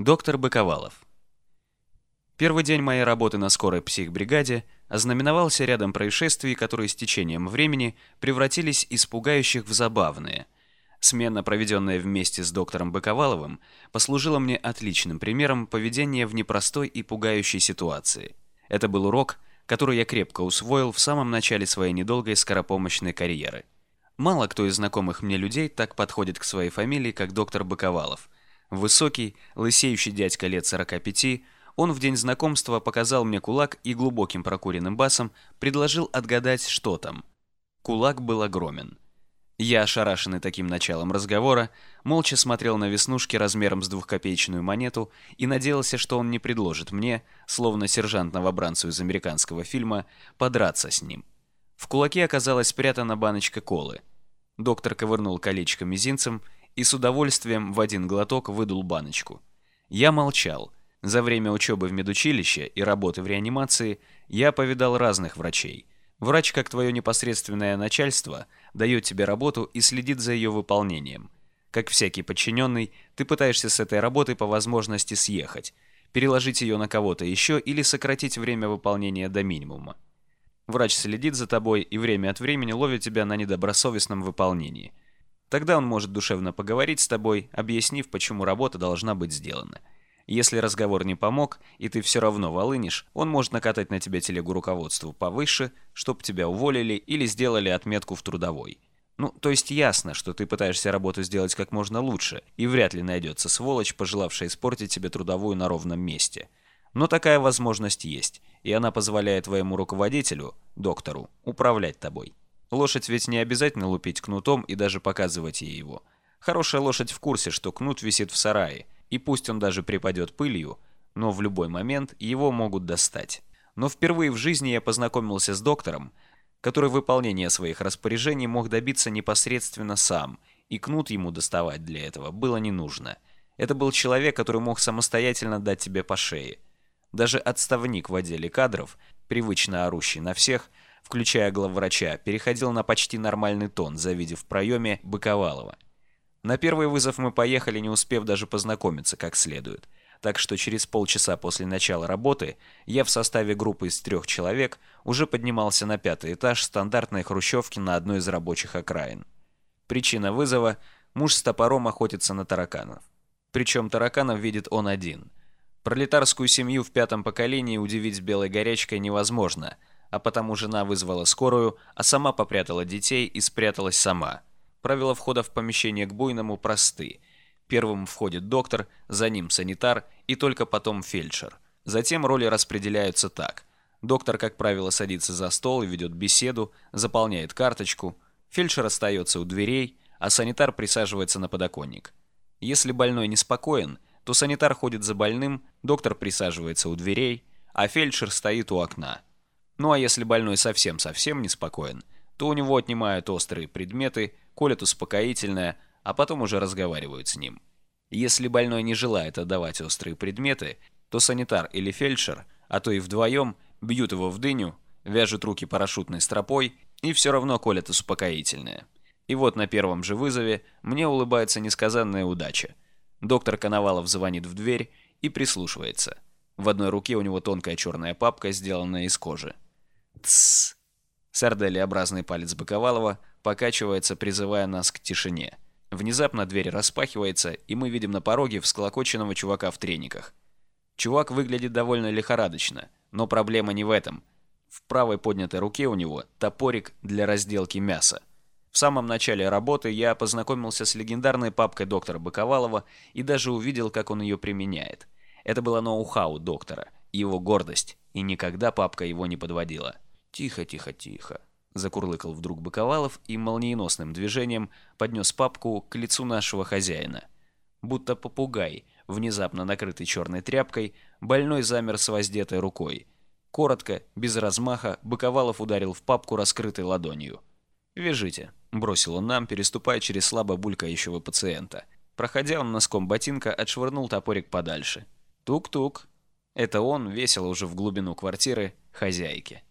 Доктор Быковалов. Первый день моей работы на скорой психбригаде ознаменовался рядом происшествий, которые с течением времени превратились из пугающих в забавные. Смена, проведенная вместе с доктором Быковаловым, послужила мне отличным примером поведения в непростой и пугающей ситуации. Это был урок, который я крепко усвоил в самом начале своей недолгой скоропомощной карьеры. Мало кто из знакомых мне людей так подходит к своей фамилии, как доктор Быковалов – Высокий, лысеющий дядька лет 45, он в день знакомства показал мне кулак и глубоким прокуренным басом предложил отгадать, что там. Кулак был огромен. Я, ошарашенный таким началом разговора, молча смотрел на веснушки размером с двухкопеечную монету и надеялся, что он не предложит мне, словно сержант-новобранцу из американского фильма, подраться с ним. В кулаке оказалась спрятана баночка колы. Доктор ковырнул колечко мизинцем и с удовольствием в один глоток выдул баночку. Я молчал. За время учебы в медучилище и работы в реанимации я повидал разных врачей. Врач, как твое непосредственное начальство, дает тебе работу и следит за ее выполнением. Как всякий подчиненный, ты пытаешься с этой работы по возможности съехать, переложить ее на кого-то еще или сократить время выполнения до минимума. Врач следит за тобой и время от времени ловит тебя на недобросовестном выполнении – Тогда он может душевно поговорить с тобой, объяснив, почему работа должна быть сделана. Если разговор не помог, и ты все равно волынишь, он может накатать на тебя телегу руководству повыше, чтобы тебя уволили или сделали отметку в трудовой. Ну, то есть ясно, что ты пытаешься работу сделать как можно лучше, и вряд ли найдется сволочь, пожелавшая испортить тебе трудовую на ровном месте. Но такая возможность есть, и она позволяет твоему руководителю, доктору, управлять тобой. Лошадь ведь не обязательно лупить кнутом и даже показывать ей его. Хорошая лошадь в курсе, что кнут висит в сарае, и пусть он даже припадет пылью, но в любой момент его могут достать. Но впервые в жизни я познакомился с доктором, который выполнение своих распоряжений мог добиться непосредственно сам, и кнут ему доставать для этого было не нужно. Это был человек, который мог самостоятельно дать тебе по шее. Даже отставник в отделе кадров, привычно орущий на всех, включая главврача, переходил на почти нормальный тон, завидев в проеме Быковалова. На первый вызов мы поехали, не успев даже познакомиться как следует. Так что через полчаса после начала работы я в составе группы из трех человек уже поднимался на пятый этаж стандартной хрущевки на одной из рабочих окраин. Причина вызова – муж с топором охотится на тараканов. Причем тараканов видит он один. Пролетарскую семью в пятом поколении удивить белой горячкой невозможно – а потому жена вызвала скорую, а сама попрятала детей и спряталась сама. Правила входа в помещение к буйному просты. Первым входит доктор, за ним санитар и только потом фельдшер. Затем роли распределяются так. Доктор, как правило, садится за стол и ведет беседу, заполняет карточку. Фельдшер остается у дверей, а санитар присаживается на подоконник. Если больной неспокоен, то санитар ходит за больным, доктор присаживается у дверей, а фельдшер стоит у окна. Ну а если больной совсем-совсем неспокоен, то у него отнимают острые предметы, колят успокоительное, а потом уже разговаривают с ним. Если больной не желает отдавать острые предметы, то санитар или фельдшер, а то и вдвоем, бьют его в дыню, вяжут руки парашютной стропой и все равно колят успокоительное. И вот на первом же вызове мне улыбается несказанная удача. Доктор Коновалов звонит в дверь и прислушивается. В одной руке у него тонкая черная папка, сделанная из кожи. Тссс. Сарделеобразный палец Баковалова покачивается, призывая нас к тишине. Внезапно дверь распахивается, и мы видим на пороге всколокоченного чувака в трениках. Чувак выглядит довольно лихорадочно, но проблема не в этом. В правой поднятой руке у него топорик для разделки мяса. В самом начале работы я познакомился с легендарной папкой доктора Баковалова и даже увидел, как он ее применяет. Это было ноу-хау доктора, его гордость, и никогда папка его не подводила. «Тихо, тихо, тихо», — закурлыкал вдруг Баковалов и молниеносным движением поднес папку к лицу нашего хозяина. Будто попугай, внезапно накрытый черной тряпкой, больной замер с воздетой рукой. Коротко, без размаха, Баковалов ударил в папку раскрытой ладонью. «Вяжите», — бросил он нам, переступая через слабо булькающего пациента. Проходя, он носком ботинка отшвырнул топорик подальше. Тук-тук. Это он, весело уже в глубину квартиры, хозяйки.